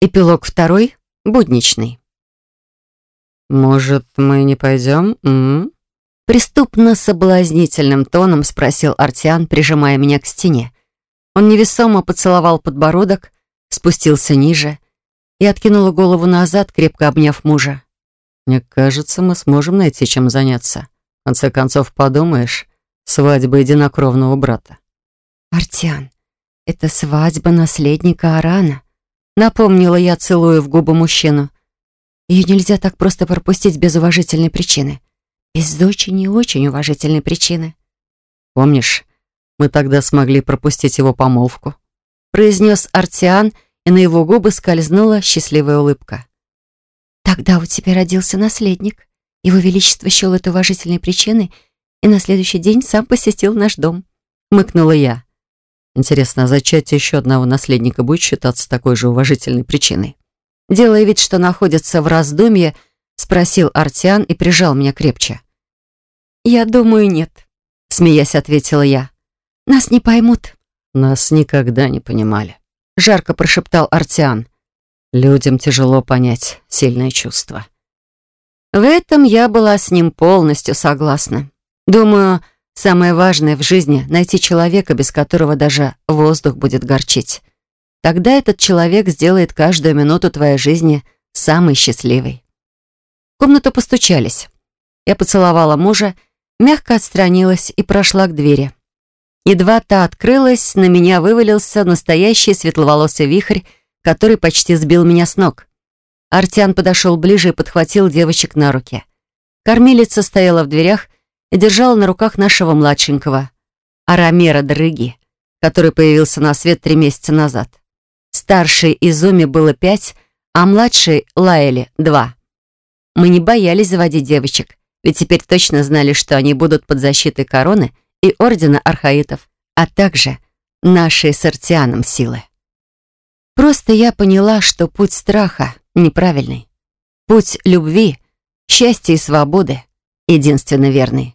Эпилог второй, будничный. «Может, мы не пойдем?» м Преступно-соблазнительным тоном спросил Артиан, прижимая меня к стене. Он невесомо поцеловал подбородок, спустился ниже и откинул голову назад, крепко обняв мужа. «Мне кажется, мы сможем найти чем заняться. В конце концов, подумаешь, свадьба единокровного брата». «Артиан, это свадьба наследника Арана», напомнила я, целую в губы мужчину. Ее нельзя так просто пропустить без уважительной причины. Без очень и очень уважительной причины. «Помнишь, мы тогда смогли пропустить его помолвку?» произнес Артиан, и на его губы скользнула счастливая улыбка. «Тогда у тебя родился наследник. Его Величество счел это уважительной причиной и на следующий день сам посетил наш дом», — мыкнула я. «Интересно, а зачатие еще одного наследника будет считаться такой же уважительной причиной?» Делая вид, что находится в раздумье, спросил Артиан и прижал меня крепче. «Я думаю, нет», — смеясь ответила я. «Нас не поймут». «Нас никогда не понимали», — жарко прошептал Артиан. «Людям тяжело понять сильное чувство». В этом я была с ним полностью согласна. Думаю, самое важное в жизни — найти человека, без которого даже воздух будет горчить. Тогда этот человек сделает каждую минуту твоей жизни самой счастливой. В комнату постучались. Я поцеловала мужа, мягко отстранилась и прошла к двери. Едва та открылась, на меня вывалился настоящий светловолосый вихрь, который почти сбил меня с ног. Артян подошел ближе и подхватил девочек на руки. Кормилица стояла в дверях и держала на руках нашего младшенького, Арамера Дрыги, который появился на свет три месяца назад. Старшей Изуми было пять, а младшей Лаэле два. Мы не боялись заводить девочек, ведь теперь точно знали, что они будут под защитой короны и Ордена Архаитов, а также нашей с Артианом силы. Просто я поняла, что путь страха неправильный. Путь любви, счастья и свободы единственно верный.